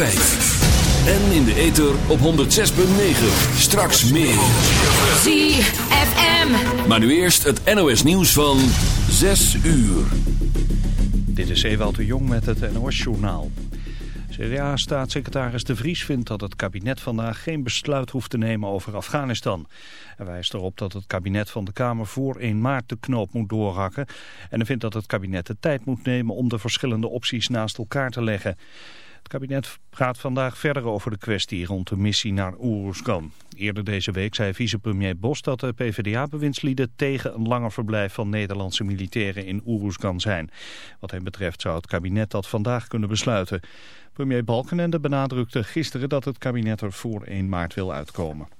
En in de ether op 106.9. Straks meer. ZFM. Maar nu eerst het NOS nieuws van 6 uur. Dit is Ewout de Jong met het NOS-journaal. CDA-staatssecretaris De Vries vindt dat het kabinet vandaag geen besluit hoeft te nemen over Afghanistan. Hij wijst erop dat het kabinet van de Kamer voor 1 maart de knoop moet doorhakken. En hij vindt dat het kabinet de tijd moet nemen om de verschillende opties naast elkaar te leggen. Het kabinet praat vandaag verder over de kwestie rond de missie naar Oeruzgan. Eerder deze week zei vicepremier Bos dat de PvdA-bewindslieden tegen een langer verblijf van Nederlandse militairen in Oeruzgan zijn. Wat hem betreft zou het kabinet dat vandaag kunnen besluiten. Premier Balkenende benadrukte gisteren dat het kabinet er voor 1 maart wil uitkomen.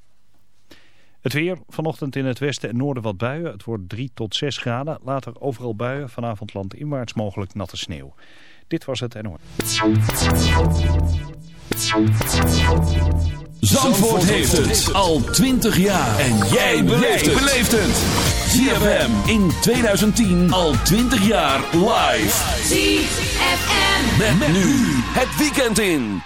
Het weer, vanochtend in het westen en noorden wat buien. Het wordt 3 tot 6 graden. Later overal buien, vanavond landinwaarts mogelijk natte sneeuw. Dit was het NOS. Zandvoort heeft het al 20 jaar. En jij beleeft het. ZFM in 2010 al 20 jaar live. ZFM. Met nu het weekend in.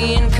green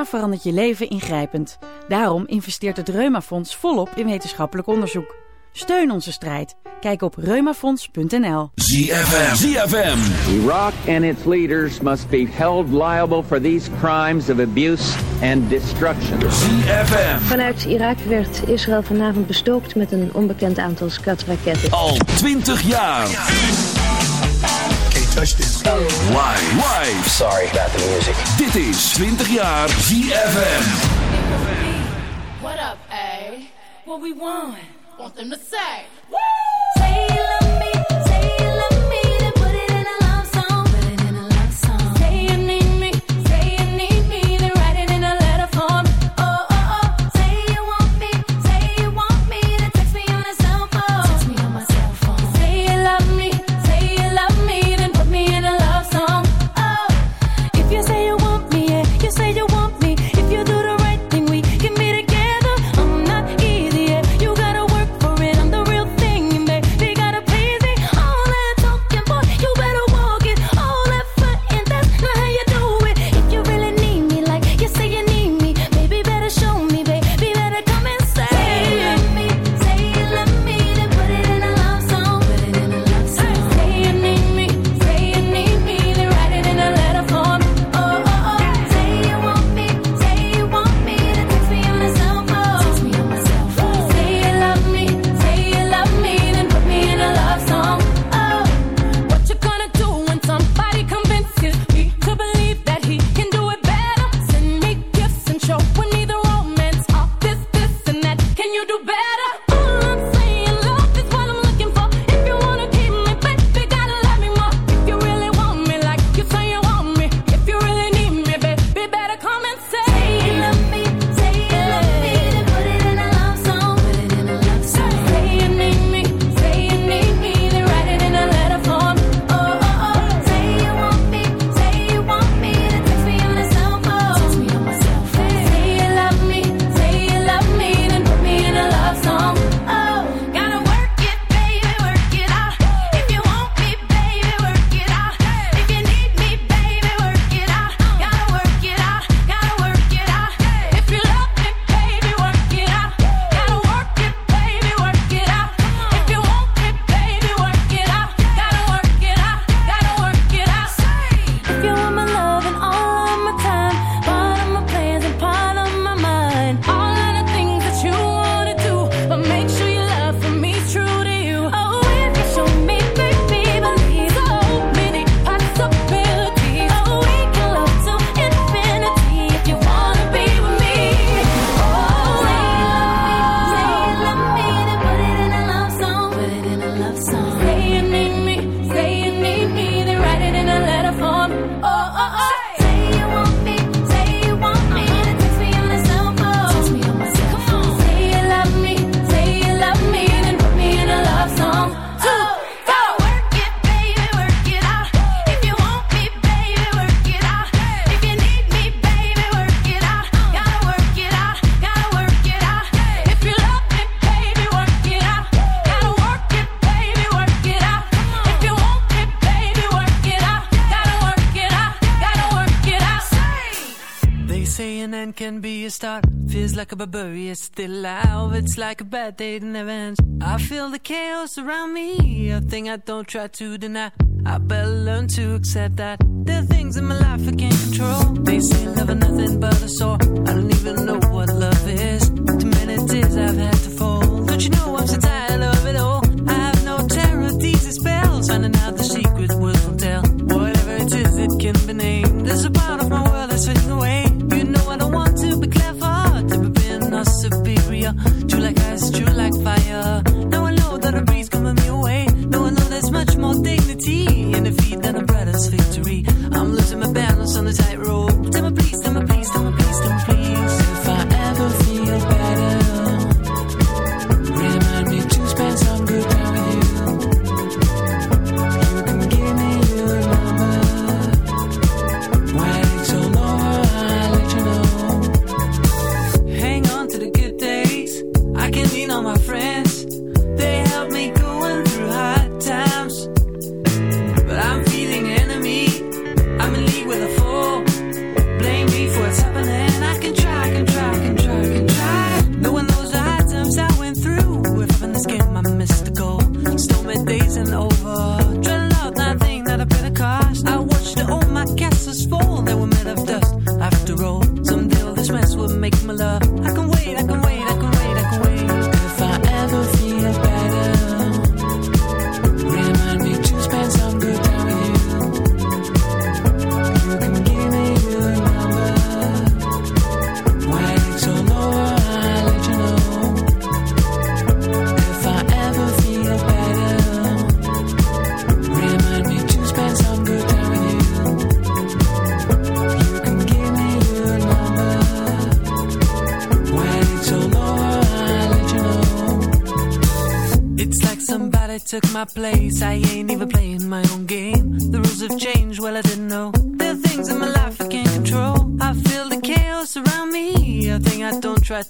Reuma verandert je leven ingrijpend. Daarom investeert het Reumafonds volop in wetenschappelijk onderzoek. Steun onze strijd. Kijk op reumafonds.nl. ZFM. ZFM. Iraq and its leaders must be held liable for these crimes of abuse and destruction. ZFM. Vanuit Irak werd Israël vanavond bestookt met een onbekend aantal skatraketten. Al 20 jaar. Touch this. Live. Live. Sorry about the music. Dit is 20 jaar ZFM. What up, A? What we want? Want them to say. Say you love me, but bury is still alive. It's like a bad day in advance. I feel the chaos around me, a thing I don't try to deny. I better learn to accept that there are things in my life I can't control. They say love is nothing but a sore. I don't even know what love is. Too many tears I've had to fall. Don't you know I'm so tired? my friends.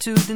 to the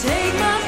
Take my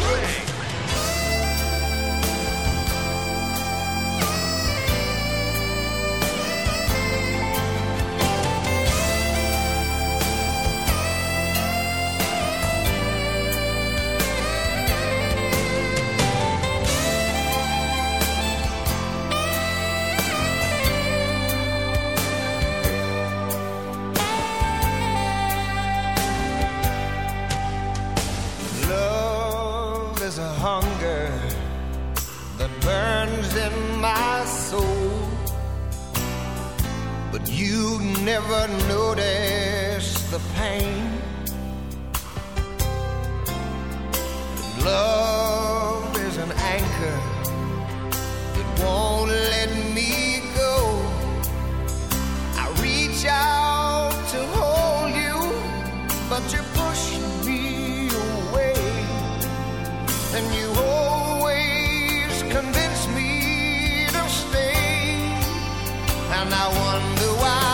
and I wonder why.